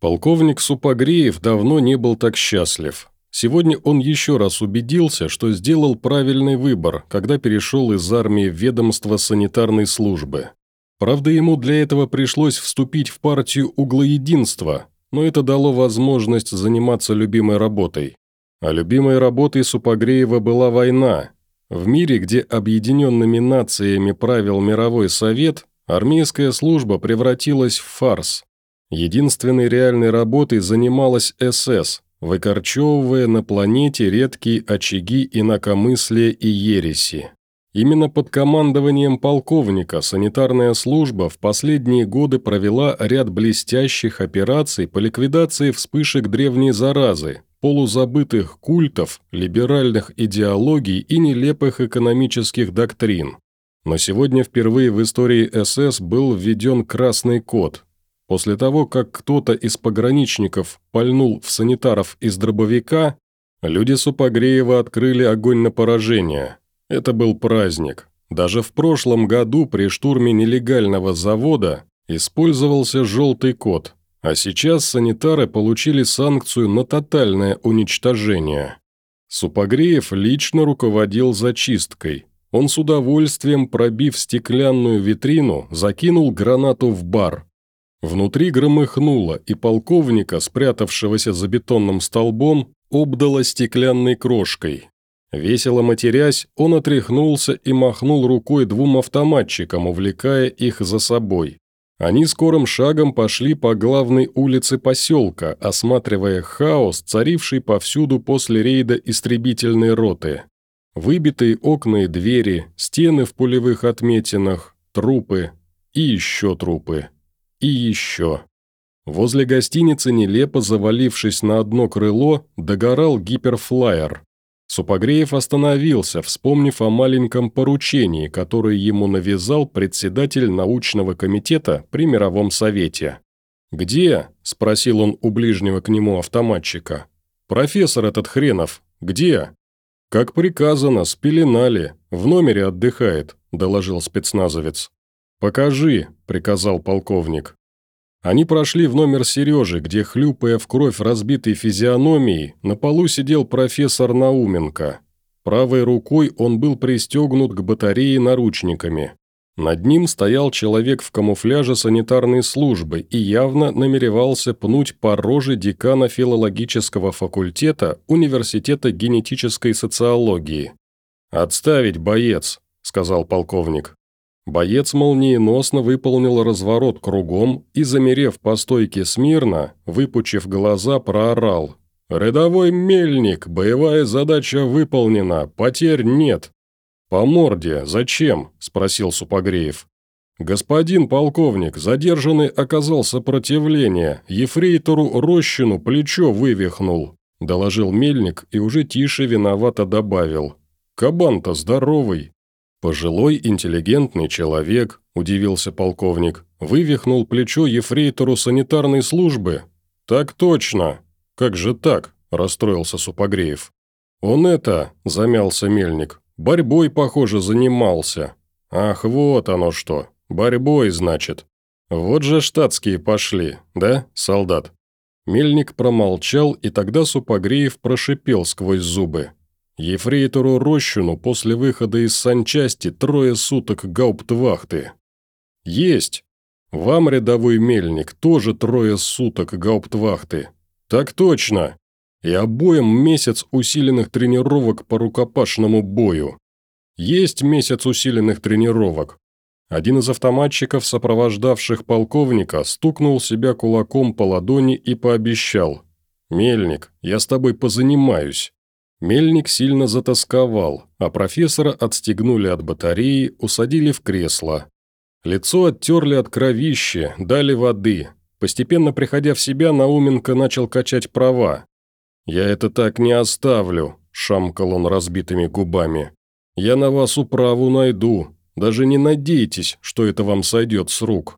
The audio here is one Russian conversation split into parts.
Полковник Супогреев давно не был так счастлив. Сегодня он еще раз убедился, что сделал правильный выбор, когда перешел из армии в ведомство санитарной службы. Правда, ему для этого пришлось вступить в партию углоединства, но это дало возможность заниматься любимой работой. А любимой работой Супогреева была война. В мире, где объединенными нациями правил мировой совет, армейская служба превратилась в фарс. Единственной реальной работой занималась СС, выкорчевывая на планете редкие очаги инакомыслия и ереси. Именно под командованием полковника санитарная служба в последние годы провела ряд блестящих операций по ликвидации вспышек древней заразы, полузабытых культов, либеральных идеологий и нелепых экономических доктрин. Но сегодня впервые в истории СС был введен красный код. После того, как кто-то из пограничников пальнул в санитаров из дробовика, люди Супогреева открыли огонь на поражение – это был праздник. Даже в прошлом году при штурме нелегального завода использовался желтый код, а сейчас санитары получили санкцию на тотальное уничтожение. Супогреев лично руководил зачисткой. Он с удовольствием, пробив стеклянную витрину, закинул гранату в бар. Внутри громыхнуло, и полковника, спрятавшегося за бетонным столбом, обдало стеклянной крошкой. Весело матерясь, он отряхнулся и махнул рукой двум автоматчикам, увлекая их за собой. Они скорым шагом пошли по главной улице поселка, осматривая хаос, царивший повсюду после рейда истребительной роты. Выбитые окна и двери, стены в пулевых отметинах, трупы и еще трупы. И еще. Возле гостиницы, нелепо завалившись на одно крыло, догорал гиперфлайер. Супогреев остановился, вспомнив о маленьком поручении, которое ему навязал председатель научного комитета при Мировом Совете. «Где?» – спросил он у ближнего к нему автоматчика. «Профессор этот хренов, где?» «Как приказано, спеленали, в номере отдыхает», – доложил спецназовец. «Покажи», – приказал полковник. Они прошли в номер Сережи, где, хлюпая в кровь разбитой физиономией, на полу сидел профессор Науменко. Правой рукой он был пристегнут к батарее наручниками. Над ним стоял человек в камуфляже санитарной службы и явно намеревался пнуть по роже декана филологического факультета Университета генетической социологии. «Отставить, боец», – сказал полковник. Боец молниеносно выполнил разворот кругом и, замерев по стойке смирно, выпучив глаза, проорал. «Рядовой мельник, боевая задача выполнена, потерь нет». «По морде, зачем?» – спросил Супогреев. «Господин полковник, задержанный оказал сопротивление, ефрейтору Рощину плечо вывихнул», – доложил мельник и уже тише виновато добавил. «Кабан-то здоровый». «Пожилой, интеллигентный человек», – удивился полковник, – вывихнул плечо ефрейтору санитарной службы. «Так точно!» «Как же так?» – расстроился Супогреев. «Он это», – замялся мельник, – «борьбой, похоже, занимался». «Ах, вот оно что! Борьбой, значит. Вот же штатские пошли, да, солдат?» Мельник промолчал, и тогда Супогреев прошипел сквозь зубы. Ефрейтору Рощину после выхода из санчасти трое суток гауптвахты. Есть. Вам, рядовой мельник, тоже трое суток гауптвахты. Так точно. И обоим месяц усиленных тренировок по рукопашному бою. Есть месяц усиленных тренировок. Один из автоматчиков, сопровождавших полковника, стукнул себя кулаком по ладони и пообещал. «Мельник, я с тобой позанимаюсь». Мельник сильно затасковал, а профессора отстегнули от батареи, усадили в кресло. Лицо оттерли от кровищи, дали воды. Постепенно приходя в себя, Науменко начал качать права. «Я это так не оставлю», – шамкал он разбитыми губами. «Я на вас управу найду. Даже не надейтесь, что это вам сойдет с рук».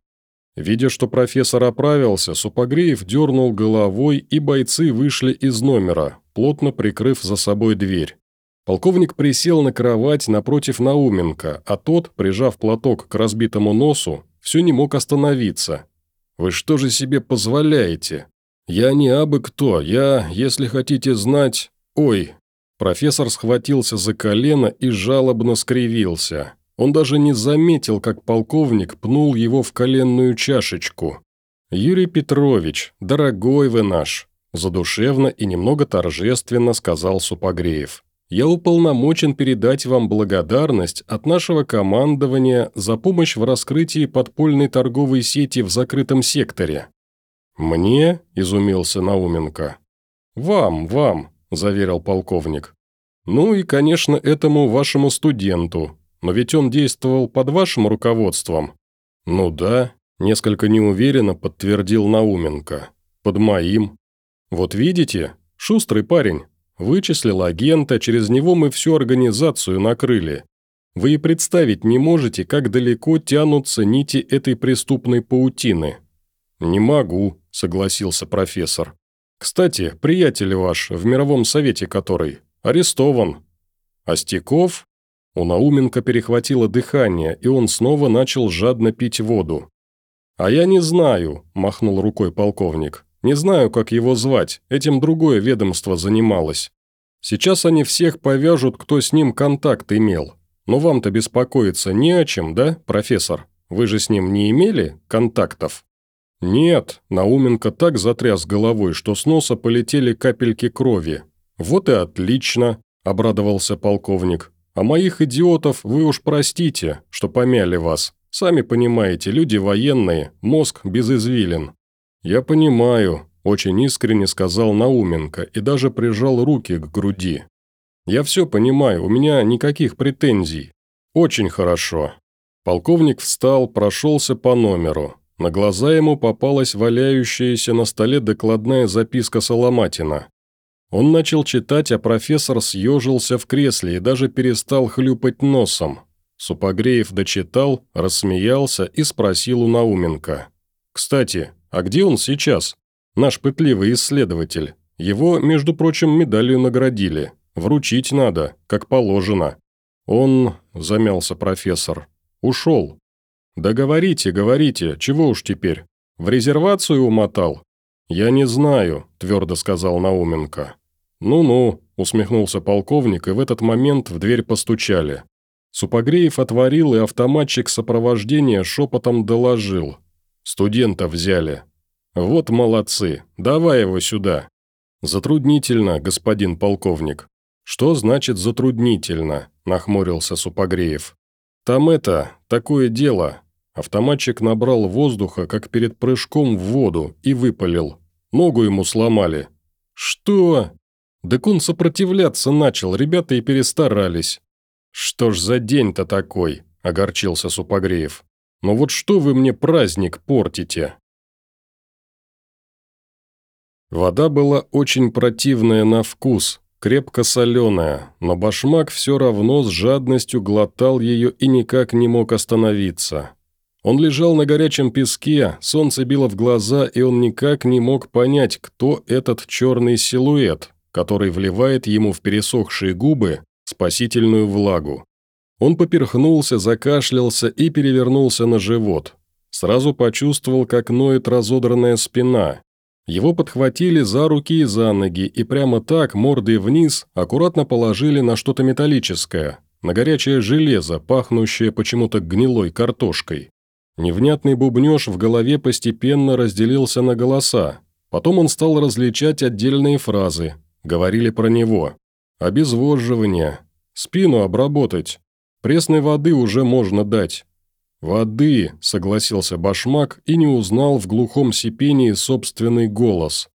Видя, что профессор оправился, Супогреев дернул головой, и бойцы вышли из номера, плотно прикрыв за собой дверь. Полковник присел на кровать напротив Науменко, а тот, прижав платок к разбитому носу, все не мог остановиться. «Вы что же себе позволяете?» «Я не абы кто, я, если хотите знать... Ой!» Профессор схватился за колено и жалобно скривился. Он даже не заметил, как полковник пнул его в коленную чашечку. «Юрий Петрович, дорогой вы наш!» Задушевно и немного торжественно сказал Супогреев. «Я уполномочен передать вам благодарность от нашего командования за помощь в раскрытии подпольной торговой сети в закрытом секторе». «Мне?» – изумился Науменко. «Вам, вам», – заверил полковник. «Ну и, конечно, этому вашему студенту. Но ведь он действовал под вашим руководством». «Ну да», – несколько неуверенно подтвердил Науменко. «Под моим». «Вот видите, шустрый парень. Вычислил агента, через него мы всю организацию накрыли. Вы и представить не можете, как далеко тянутся нити этой преступной паутины». «Не могу», – согласился профессор. «Кстати, приятель ваш, в мировом совете который, арестован». «Остяков?» У Науменко перехватило дыхание, и он снова начал жадно пить воду. «А я не знаю», – махнул рукой полковник. «Не знаю, как его звать, этим другое ведомство занималось. Сейчас они всех повяжут, кто с ним контакт имел. Но вам-то беспокоиться не о чем, да, профессор? Вы же с ним не имели контактов?» «Нет», – Науменко так затряс головой, что с носа полетели капельки крови. «Вот и отлично», – обрадовался полковник. «А моих идиотов вы уж простите, что помяли вас. Сами понимаете, люди военные, мозг без извилин». «Я понимаю», – очень искренне сказал Науменко и даже прижал руки к груди. «Я все понимаю, у меня никаких претензий. Очень хорошо». Полковник встал, прошелся по номеру. На глаза ему попалась валяющаяся на столе докладная записка Соломатина. Он начал читать, а профессор съежился в кресле и даже перестал хлюпать носом. Супогреев дочитал, рассмеялся и спросил у Науменко. «Кстати, а где он сейчас? Наш пытливый исследователь. Его, между прочим, медалью наградили. Вручить надо, как положено». «Он...» – замялся профессор. «Ушел. «Да говорите, говорите, чего уж теперь? В резервацию умотал?» «Я не знаю», – твердо сказал Науменко. «Ну-ну», – усмехнулся полковник, и в этот момент в дверь постучали. Супогреев отворил, и автоматчик сопровождения шепотом доложил. «Студента взяли». «Вот молодцы, давай его сюда». «Затруднительно, господин полковник». «Что значит затруднительно?» – нахмурился Супогреев. «Там это, такое дело. Автоматчик набрал воздуха, как перед прыжком в воду, и выпалил. Ногу ему сломали. «Что?» «Так он сопротивляться начал, ребята и перестарались». «Что ж за день-то такой?» – огорчился Супогреев. «Но вот что вы мне праздник портите?» Вода была очень противная на вкус, крепко соленая, но башмак все равно с жадностью глотал ее и никак не мог остановиться. Он лежал на горячем песке, солнце било в глаза, и он никак не мог понять, кто этот черный силуэт, который вливает ему в пересохшие губы спасительную влагу. Он поперхнулся, закашлялся и перевернулся на живот. Сразу почувствовал, как ноет разодранная спина. Его подхватили за руки и за ноги и прямо так, мордой вниз, аккуратно положили на что-то металлическое, на горячее железо, пахнущее почему-то гнилой картошкой. Невнятный бубнеж в голове постепенно разделился на голоса. Потом он стал различать отдельные фразы. Говорили про него. Обезвоживание. Спину обработать. Пресной воды уже можно дать. «Воды», – согласился Башмак и не узнал в глухом сипении собственный голос.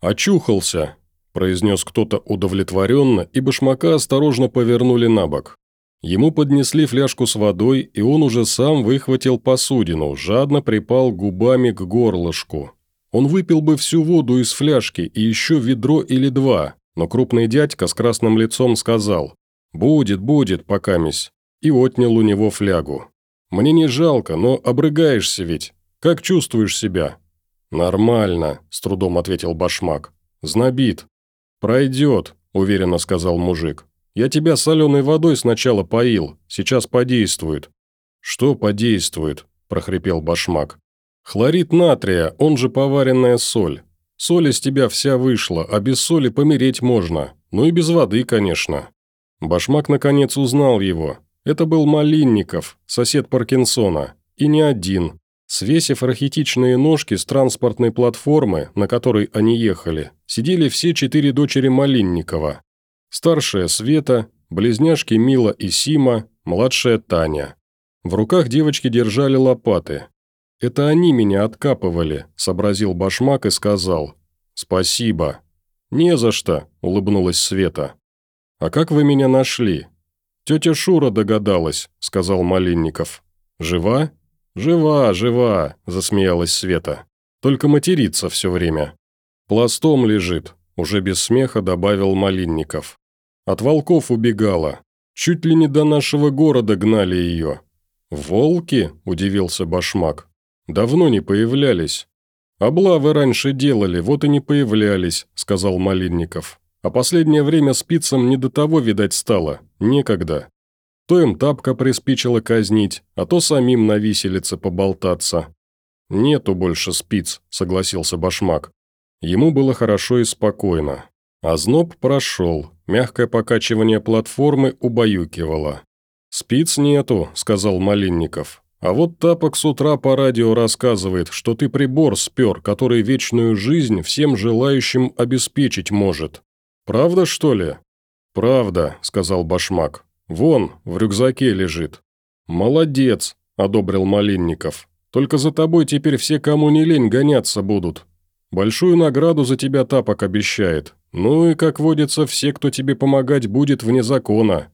«Очухался», – произнес кто-то удовлетворенно, и Башмака осторожно повернули на бок. Ему поднесли фляжку с водой, и он уже сам выхватил посудину, жадно припал губами к горлышку. Он выпил бы всю воду из фляжки и еще ведро или два, но крупный дядька с красным лицом сказал «Будет, будет, покамись», и отнял у него флягу. «Мне не жалко, но обрыгаешься ведь. Как чувствуешь себя?» «Нормально», – с трудом ответил башмак. «Знобит». «Пройдет», – уверенно сказал мужик. Я тебя соленой водой сначала поил, сейчас подействует». «Что подействует?» – прохрипел башмак. «Хлорид натрия, он же поваренная соль. Соль из тебя вся вышла, а без соли помереть можно. Ну и без воды, конечно». Башмак наконец узнал его. Это был Малинников, сосед Паркинсона. И не один. Свесив рахитичные ножки с транспортной платформы, на которой они ехали, сидели все четыре дочери Малинникова. Старшая Света, близняшки Мила и Сима, младшая Таня. В руках девочки держали лопаты. «Это они меня откапывали», – сообразил башмак и сказал. «Спасибо». «Не за что», – улыбнулась Света. «А как вы меня нашли?» «Тетя Шура догадалась», – сказал Малинников. «Жива?» «Жива, жива», – засмеялась Света. «Только матерится все время». «Пластом лежит», – уже без смеха добавил Малинников. «От волков убегала. Чуть ли не до нашего города гнали ее». «Волки?» – удивился Башмак. «Давно не появлялись». «Облавы раньше делали, вот и не появлялись», – сказал Малинников. «А последнее время спицам не до того, видать, стало. Некогда. То им тапка приспичила казнить, а то самим на виселице поболтаться». «Нету больше спиц», – согласился Башмак. Ему было хорошо и спокойно. Озноб прошел, мягкое покачивание платформы убаюкивало. «Спиц нету», – сказал Малинников. «А вот Тапок с утра по радио рассказывает, что ты прибор спер, который вечную жизнь всем желающим обеспечить может. Правда, что ли?» «Правда», – сказал Башмак. «Вон, в рюкзаке лежит». «Молодец», – одобрил Малинников. «Только за тобой теперь все, кому не лень, гоняться будут. Большую награду за тебя Тапок обещает. Ну и, как водится, все, кто тебе помогать будет вне закона.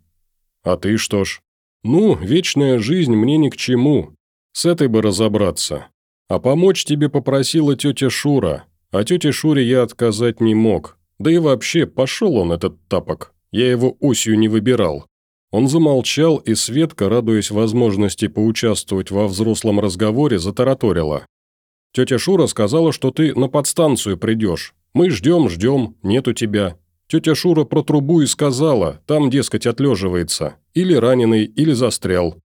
А ты что ж? Ну, вечная жизнь мне ни к чему. С этой бы разобраться. А помочь тебе попросила тетя Шура. А тете Шуре я отказать не мог. Да и вообще, пошел он, этот Тапок. Я его осью не выбирал. Он замолчал, и Светка, радуясь возможности поучаствовать во взрослом разговоре, затараторила. Тетя Шура сказала, что ты на подстанцию придешь. Мы ждем, ждем, нету тебя. Тетя Шура про трубу и сказала, там, дескать, отлеживается. Или раненый, или застрял.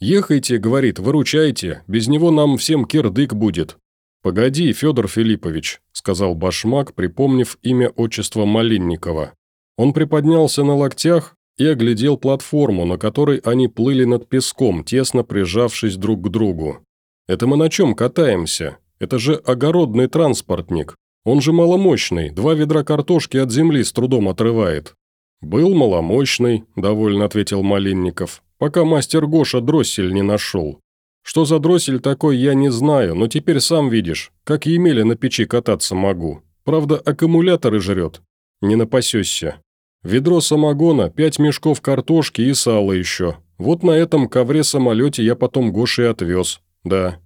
«Ехайте», — говорит, — «выручайте, без него нам всем кирдык будет». «Погоди, Федор Филиппович», — сказал Башмак, припомнив имя отчества Малинникова. Он приподнялся на локтях и оглядел платформу, на которой они плыли над песком, тесно прижавшись друг к другу. «Это мы на чем катаемся? Это же огородный транспортник. Он же маломощный, два ведра картошки от земли с трудом отрывает». «Был маломощный», – довольно ответил Малинников, «пока мастер Гоша дроссель не нашел. Что за дроссель такой, я не знаю, но теперь сам видишь, как Емеля на печи кататься могу. Правда, аккумуляторы жрет. Не напасешься. Ведро самогона, пять мешков картошки и сала еще. Вот на этом ковре-самолете я потом Гоше отвез. Да,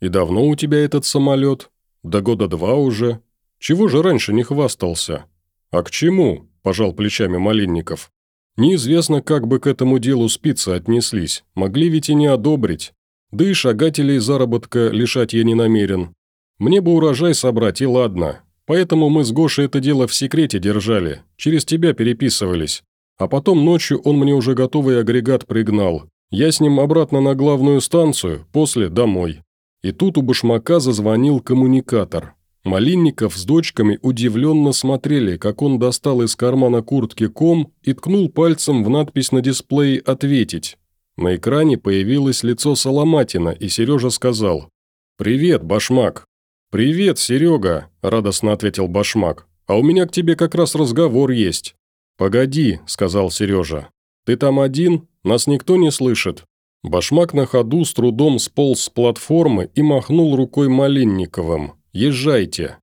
«И давно у тебя этот самолет?» «До года два уже. Чего же раньше не хвастался?» «А к чему?» – пожал плечами Малинников. «Неизвестно, как бы к этому делу спицы отнеслись. Могли ведь и не одобрить. Да и шагателей заработка лишать я не намерен. Мне бы урожай собрать, и ладно. Поэтому мы с Гошей это дело в секрете держали, через тебя переписывались. А потом ночью он мне уже готовый агрегат пригнал. Я с ним обратно на главную станцию, после домой. И тут у башмака зазвонил коммуникатор. Малинников с дочками удивленно смотрели, как он достал из кармана куртки ком и ткнул пальцем в надпись на дисплее «Ответить». На экране появилось лицо Соломатина, и Сережа сказал «Привет, Башмак». «Привет, Серега», – радостно ответил Башмак. «А у меня к тебе как раз разговор есть». «Погоди», – сказал Сережа. «Ты там один? Нас никто не слышит?» Башмак на ходу с трудом сполз с платформы и махнул рукой Малинниковым. «Езжайте».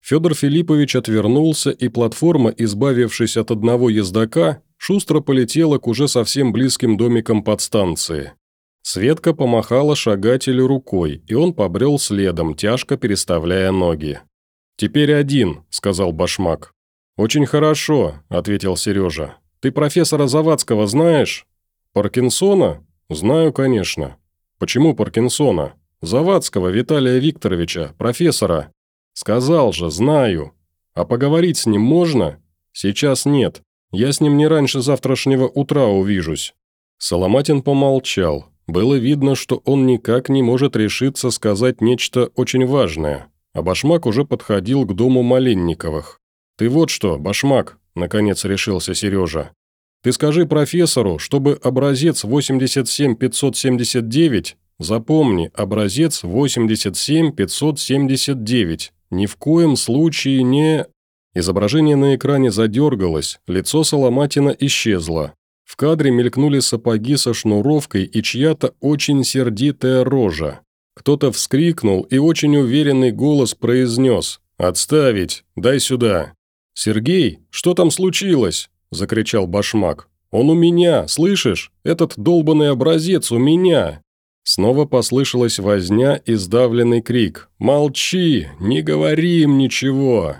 Федор Филиппович отвернулся, и платформа, избавившись от одного ездока, шустро полетела к уже совсем близким домикам подстанции. Светка помахала шагателю рукой, и он побрел следом, тяжко переставляя ноги. «Теперь один», – сказал Башмак. «Очень хорошо», – ответил Сережа. «Ты профессора Завадского знаешь?» «Паркинсона?» «Знаю, конечно. Почему Паркинсона? Завадского Виталия Викторовича, профессора. Сказал же, знаю. А поговорить с ним можно? Сейчас нет. Я с ним не раньше завтрашнего утра увижусь». Соломатин помолчал. Было видно, что он никак не может решиться сказать нечто очень важное. а Башмак уже подходил к дому Малинниковых. «Ты вот что, Башмак», – наконец решился Сережа. «Ты скажи профессору, чтобы образец 87579, запомни, образец 87579, ни в коем случае не...» Изображение на экране задергалось, лицо Соломатина исчезло. В кадре мелькнули сапоги со шнуровкой и чья-то очень сердитая рожа. Кто-то вскрикнул, и очень уверенный голос произнес «Отставить! Дай сюда!» «Сергей, что там случилось?» – закричал Башмак. «Он у меня, слышишь? Этот долбанный образец у меня!» Снова послышалась возня и сдавленный крик. «Молчи! Не говори им ничего!»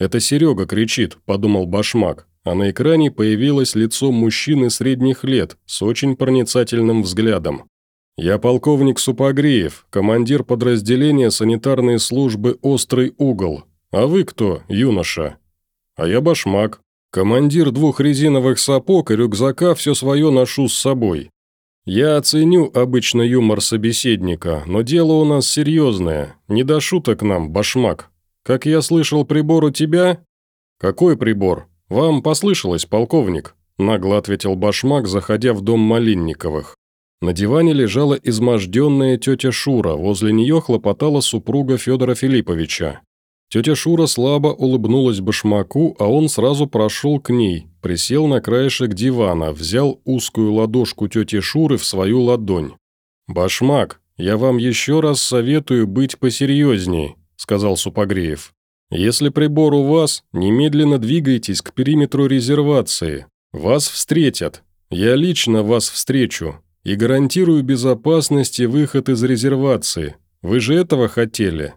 «Это Серега кричит», – подумал Башмак, а на экране появилось лицо мужчины средних лет с очень проницательным взглядом. «Я полковник Супогреев, командир подразделения санитарной службы «Острый угол». А вы кто, юноша?» «А я Башмак. Командир двух резиновых сапог и рюкзака все свое ношу с собой. Я оценю обычно юмор собеседника, но дело у нас серьезное. Не до шуток нам, Башмак. «Как я слышал, прибор у тебя?» «Какой прибор? Вам послышалось, полковник», – нагло ответил Башмак, заходя в дом Малинниковых. На диване лежала изможденная тетя Шура, возле нее хлопотала супруга Федора Филипповича. Тетя Шура слабо улыбнулась Башмаку, а он сразу прошел к ней, присел на краешек дивана, взял узкую ладошку тети Шуры в свою ладонь. «Башмак, я вам еще раз советую быть посерьезней сказал Супогреев. «Если прибор у вас, немедленно двигайтесь к периметру резервации. Вас встретят. Я лично вас встречу. И гарантирую безопасность и выход из резервации. Вы же этого хотели?»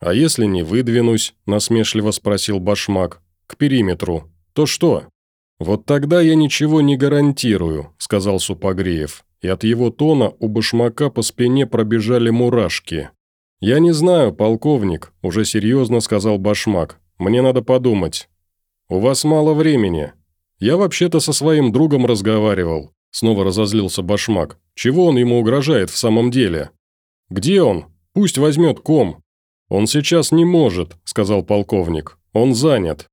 «А если не выдвинусь?» – насмешливо спросил Башмак. «К периметру. То что?» «Вот тогда я ничего не гарантирую», – сказал Супогреев. И от его тона у Башмака по спине пробежали мурашки. «Я не знаю, полковник», – уже серьезно сказал Башмак. «Мне надо подумать». «У вас мало времени. Я вообще-то со своим другом разговаривал». Снова разозлился Башмак. «Чего он ему угрожает в самом деле?» «Где он? Пусть возьмет ком». «Он сейчас не может», – сказал полковник. «Он занят».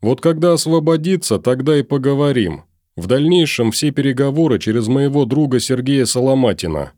«Вот когда освободится, тогда и поговорим. В дальнейшем все переговоры через моего друга Сергея Соломатина.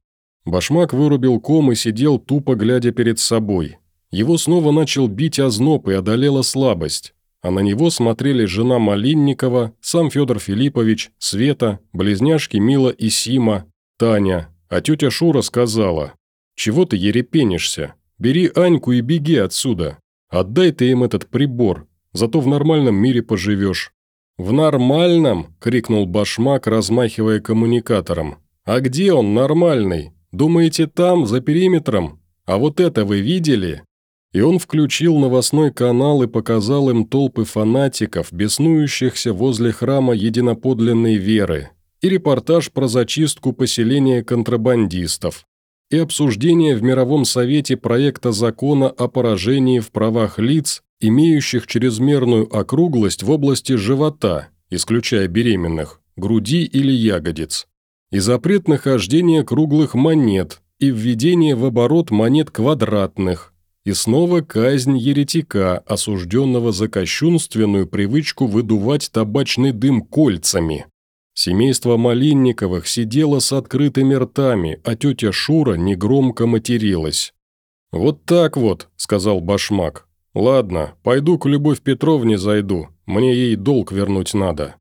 Башмак вырубил ком и сидел, тупо глядя перед собой. Его снова начал бить озноб и одолела слабость. А на него смотрели жена Малинникова, сам Федор Филиппович, Света, близняшки Мила и Сима, Таня. А тетя Шура сказала, «Чего ты ерепенишься? Бери Аньку и беги отсюда. Отдай ты им этот прибор, зато в нормальном мире поживешь». «В нормальном?» – крикнул Башмак, размахивая коммуникатором. «А где он нормальный? Думаете, там, за периметром? А вот это вы видели?» И он включил новостной канал и показал им толпы фанатиков, беснующихся возле храма единоподлинной веры, и репортаж про зачистку поселения контрабандистов, и обсуждение в Мировом Совете проекта закона о поражении в правах лиц, имеющих чрезмерную округлость в области живота, исключая беременных, груди или ягодиц и запрет нахождения круглых монет, и введение в оборот монет квадратных, и снова казнь еретика, осужденного за кощунственную привычку выдувать табачный дым кольцами. Семейство Малинниковых сидело с открытыми ртами, а тетя Шура негромко материлась. «Вот так вот», – сказал Башмак. «Ладно, пойду к Любовь Петровне зайду, мне ей долг вернуть надо».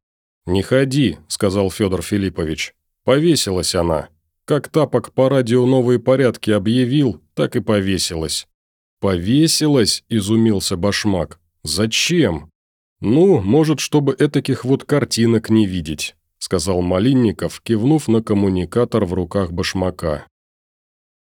«Не ходи», – сказал Федор Филиппович. Повесилась она. Как тапок по радио новые порядки объявил, так и повесилась. «Повесилась?» – изумился Башмак. «Зачем?» «Ну, может, чтобы этаких вот картинок не видеть», – сказал Малинников, кивнув на коммуникатор в руках Башмака.